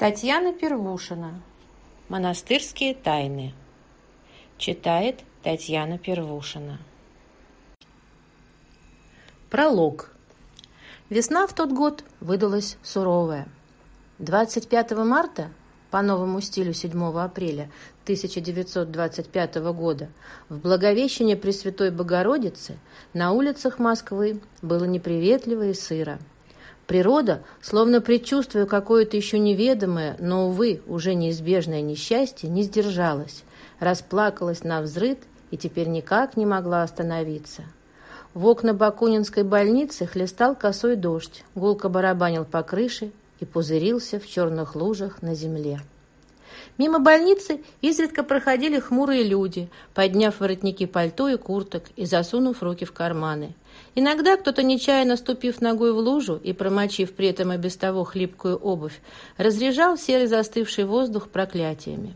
Татьяна Первушина. Монастырские тайны. Читает Татьяна Первушина. Пролог. Весна в тот год выдалась суровая. 25 марта, по новому стилю 7 апреля 1925 года, в Благовещение Пресвятой Богородицы на улицах Москвы было неприветливо и сыро – Природа, словно предчувствуя какое-то еще неведомое, но, увы, уже неизбежное несчастье, не сдержалась, расплакалась на взрыд и теперь никак не могла остановиться. В окна Бакунинской больницы хлестал косой дождь, гулко барабанил по крыше и пузырился в черных лужах на земле. Мимо больницы изредка проходили хмурые люди, подняв воротники пальто и курток и засунув руки в карманы. Иногда кто-то, нечаянно ступив ногой в лужу и промочив при этом и без того хлипкую обувь, разряжал серый застывший воздух проклятиями.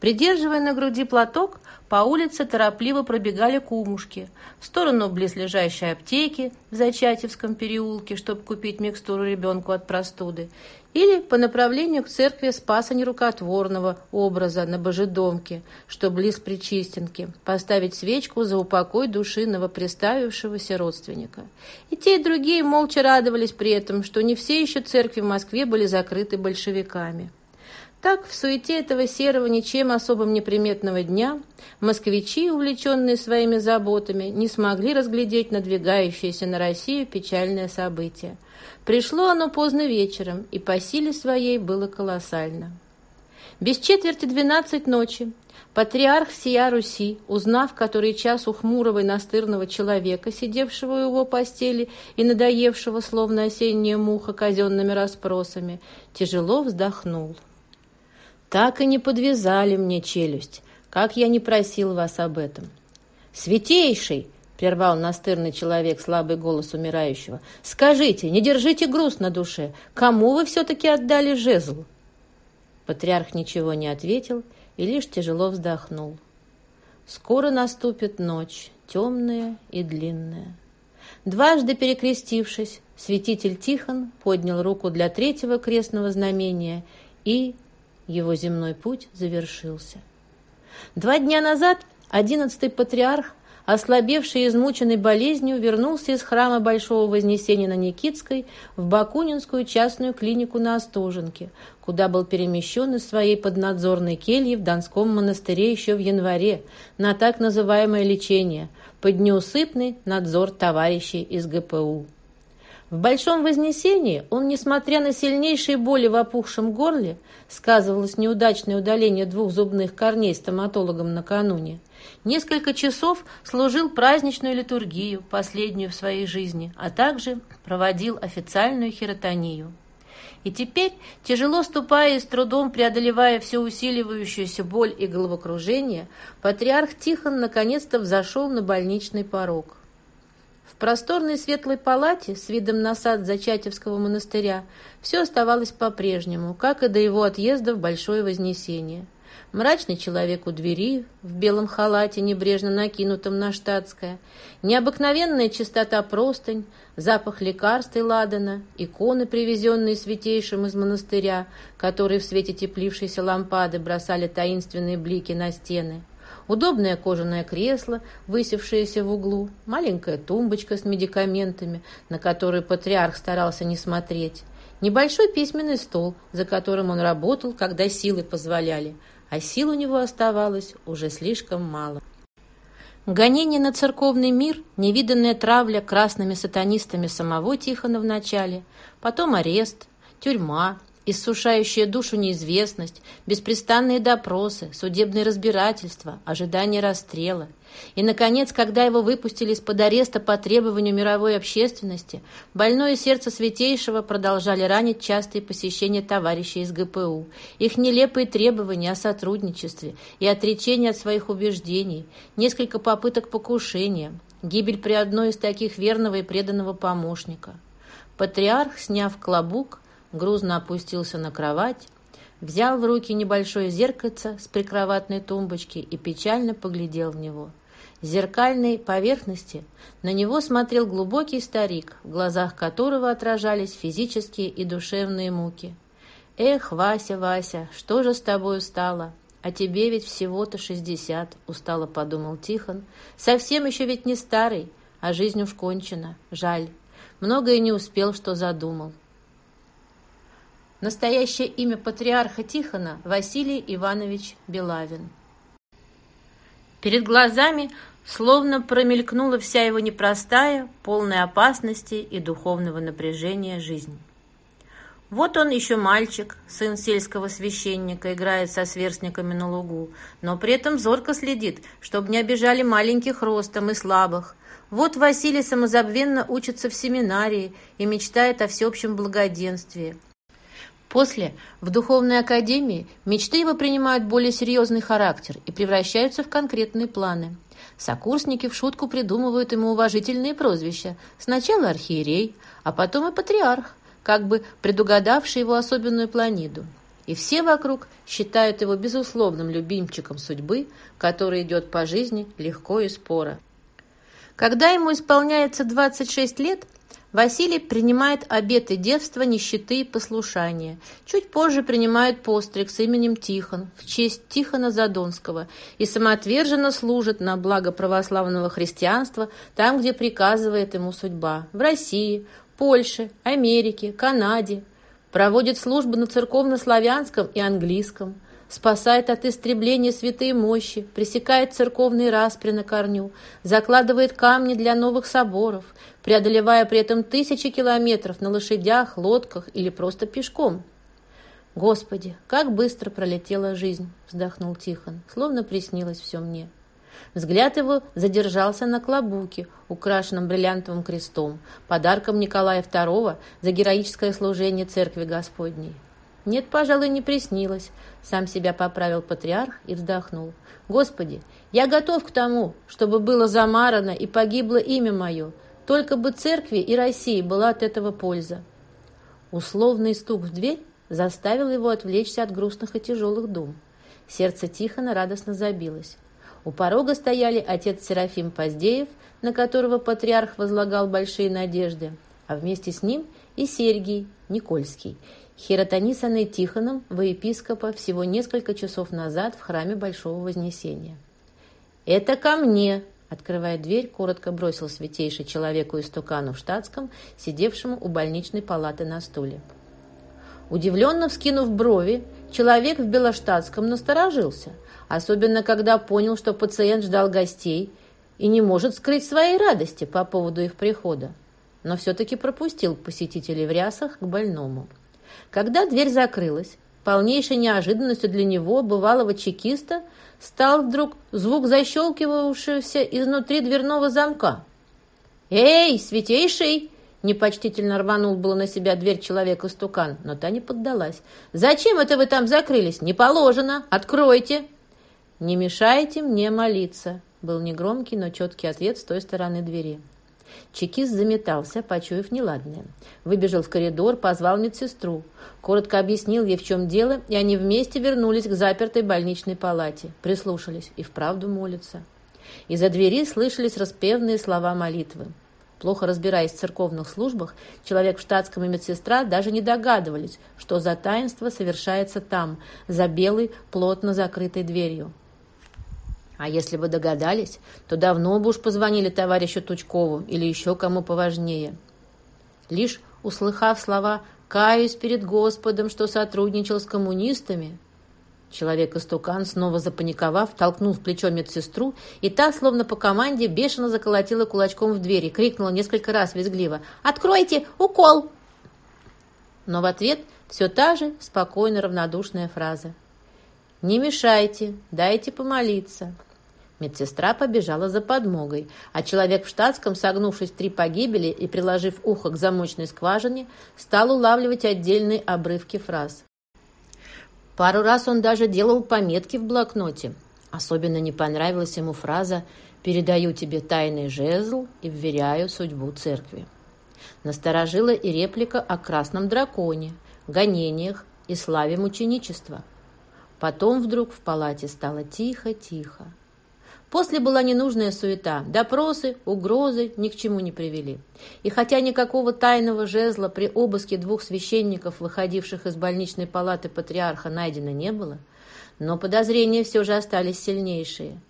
Придерживая на груди платок, по улице торопливо пробегали кумушки в сторону близлежащей аптеки в Зачатевском переулке, чтобы купить микстуру ребенку от простуды, или по направлению к церкви Спаса Нерукотворного образа на Божедомке, что близ Причистенки, поставить свечку за упокой души новоприставившегося родственника. И те, и другие молча радовались при этом, что не все еще церкви в Москве были закрыты большевиками. Так, в суете этого серого, ничем особым неприметного дня, москвичи, увлеченные своими заботами, не смогли разглядеть надвигающееся на Россию печальное событие. Пришло оно поздно вечером, и по силе своей было колоссально. Без четверти двенадцать ночи патриарх всея Руси, узнав который час у хмурого и настырного человека, сидевшего у его постели и надоевшего, словно осенняя муха, казенными расспросами, тяжело вздохнул. Так и не подвязали мне челюсть, как я не просил вас об этом. Святейший, прервал настырный человек слабый голос умирающего, скажите, не держите груз на душе, кому вы все-таки отдали жезл? Патриарх ничего не ответил и лишь тяжело вздохнул. Скоро наступит ночь, темная и длинная. Дважды перекрестившись, святитель Тихон поднял руку для третьего крестного знамения и его земной путь завершился. Два дня назад одиннадцатый патриарх, ослабевший и измученный болезнью, вернулся из храма Большого Вознесения на Никитской в Бакунинскую частную клинику на Остоженке, куда был перемещен из своей поднадзорной кельи в Донском монастыре еще в январе на так называемое лечение, под неусыпный надзор товарищей из ГПУ. В Большом Вознесении он, несмотря на сильнейшие боли в опухшем горле, сказывалось неудачное удаление двух зубных корней стоматологом накануне, несколько часов служил праздничную литургию, последнюю в своей жизни, а также проводил официальную хиротонию. И теперь, тяжело ступая и с трудом преодолевая всю усиливающуюся боль и головокружение, патриарх Тихон наконец-то взошел на больничный порог. В просторной светлой палате с видом на сад Зачатевского монастыря все оставалось по-прежнему, как и до его отъезда в Большое Вознесение. Мрачный человек у двери, в белом халате, небрежно накинутом на штатское, необыкновенная чистота простынь, запах лекарств и ладана, иконы, привезенные святейшим из монастыря, которые в свете теплившейся лампады бросали таинственные блики на стены – удобное кожаное кресло, высевшееся в углу, маленькая тумбочка с медикаментами, на которую патриарх старался не смотреть, небольшой письменный стол, за которым он работал, когда силы позволяли, а сил у него оставалось уже слишком мало. Гонение на церковный мир, невиданная травля красными сатанистами самого Тихона в начале, потом арест, тюрьма, иссушающая душу неизвестность, беспрестанные допросы, судебные разбирательства, ожидание расстрела. И, наконец, когда его выпустили из-под ареста по требованию мировой общественности, больное сердце Святейшего продолжали ранить частые посещения товарищей из ГПУ, их нелепые требования о сотрудничестве и отречение от своих убеждений, несколько попыток покушения, гибель при одной из таких верного и преданного помощника. Патриарх, сняв клобук, грузно опустился на кровать, взял в руки небольшое зеркальце с прикроватной тумбочки и печально поглядел в него. С зеркальной поверхности на него смотрел глубокий старик, в глазах которого отражались физические и душевные муки. «Эх, Вася, Вася, что же с тобою стало? А тебе ведь всего-то шестьдесят», — устало подумал Тихон. «Совсем еще ведь не старый, а жизнь уж кончена. Жаль. Многое не успел, что задумал». Настоящее имя патриарха Тихона – Василий Иванович Белавин. Перед глазами словно промелькнула вся его непростая, полная опасности и духовного напряжения жизнь. Вот он еще мальчик, сын сельского священника, играет со сверстниками на лугу, но при этом зорко следит, чтобы не обижали маленьких ростом и слабых. Вот Василий самозабвенно учится в семинарии и мечтает о всеобщем благоденствии – После, в духовной академии, мечты его принимают более серьезный характер и превращаются в конкретные планы. Сокурсники в шутку придумывают ему уважительные прозвища. Сначала архиерей, а потом и патриарх, как бы предугадавший его особенную планиду. И все вокруг считают его безусловным любимчиком судьбы, который идет по жизни легко и споро. Когда ему исполняется 26 лет – Василий принимает обеты девства, нищеты и послушания. Чуть позже принимает постриг с именем Тихон в честь Тихона Задонского и самоотверженно служит на благо православного христианства там, где приказывает ему судьба – в России, Польше, Америке, Канаде. Проводит службы на церковно-славянском и английском – спасает от истребления святые мощи, пресекает церковные распри на корню, закладывает камни для новых соборов, преодолевая при этом тысячи километров на лошадях, лодках или просто пешком. «Господи, как быстро пролетела жизнь!» — вздохнул Тихон, словно приснилось все мне. Взгляд его задержался на клобуке, украшенном бриллиантовым крестом, подарком Николая II за героическое служение Церкви Господней. «Нет, пожалуй, не приснилось», — сам себя поправил патриарх и вздохнул. «Господи, я готов к тому, чтобы было замарано и погибло имя мое, только бы церкви и России была от этого польза». Условный стук в дверь заставил его отвлечься от грустных и тяжелых дум. Сердце Тихона радостно забилось. У порога стояли отец Серафим Поздеев, на которого патриарх возлагал большие надежды, а вместе с ним и Сергий Никольский, хиротонисанный Тихоном во епископа всего несколько часов назад в храме Большого Вознесения. «Это ко мне!» Открывая дверь, коротко бросил святейший человеку истукану в штатском, сидевшему у больничной палаты на стуле. Удивленно вскинув брови, человек в белоштатском насторожился, особенно когда понял, что пациент ждал гостей и не может скрыть своей радости по поводу их прихода, но все-таки пропустил посетителей в рясах к больному. Когда дверь закрылась, полнейшей неожиданностью для него, бывалого чекиста, стал вдруг звук защелкивавшегося изнутри дверного замка. «Эй, святейший!» Непочтительно рванул было на себя дверь человека-стукан, но та не поддалась. «Зачем это вы там закрылись? Не положено! Откройте!» «Не мешайте мне молиться!» Был негромкий, но четкий ответ с той стороны двери. Чекист заметался, почуяв неладное. Выбежал в коридор, позвал медсестру. Коротко объяснил ей, в чем дело, и они вместе вернулись к запертой больничной палате. Прислушались и вправду молятся. Из-за двери слышались распевные слова молитвы. Плохо разбираясь в церковных службах, человек в штатском и медсестра даже не догадывались, что за таинство совершается там, за белой, плотно закрытой дверью. А если бы догадались, то давно бы уж позвонили товарищу Тучкову или еще кому поважнее. Лишь услыхав слова «каюсь перед Господом, что сотрудничал с коммунистами», Человек-истукан, снова запаниковав, толкнул в плечо медсестру, и та, словно по команде, бешено заколотила кулачком в двери, крикнула несколько раз визгливо «Откройте! Укол!» Но в ответ все та же спокойно равнодушная фраза «Не мешайте, дайте помолиться». Медсестра побежала за подмогой, а человек в штатском, согнувшись три погибели и приложив ухо к замочной скважине, стал улавливать отдельные обрывки фраз. Пару раз он даже делал пометки в блокноте. Особенно не понравилась ему фраза «Передаю тебе тайный жезл и вверяю судьбу церкви». Насторожила и реплика о красном драконе, гонениях и славе мученичества. Потом вдруг в палате стало тихо-тихо. После была ненужная суета. Допросы, угрозы ни к чему не привели. И хотя никакого тайного жезла при обыске двух священников, выходивших из больничной палаты патриарха, найдено не было, но подозрения все же остались сильнейшие.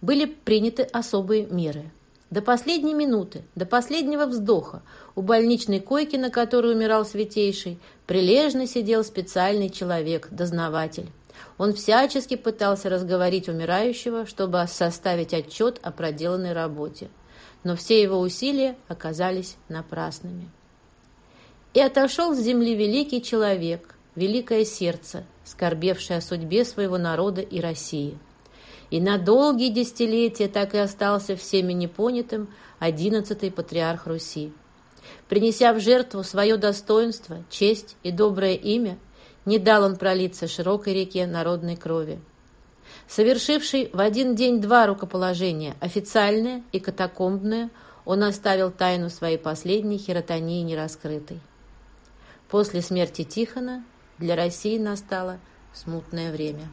Были приняты особые меры. До последней минуты, до последнего вздоха у больничной койки, на которой умирал Святейший, прилежно сидел специальный человек, дознаватель. Он всячески пытался разговорить умирающего, чтобы составить отчет о проделанной работе. Но все его усилия оказались напрасными. И отошел с земли великий человек, великое сердце, скорбевшее о судьбе своего народа и России. И на долгие десятилетия так и остался всеми непонятым одиннадцатый патриарх Руси. Принеся в жертву свое достоинство, честь и доброе имя, не дал он пролиться широкой реке народной крови. Совершивший в один день два рукоположения, официальное и катакомбное, он оставил тайну своей последней хиротонии нераскрытой. После смерти Тихона для России настало смутное время.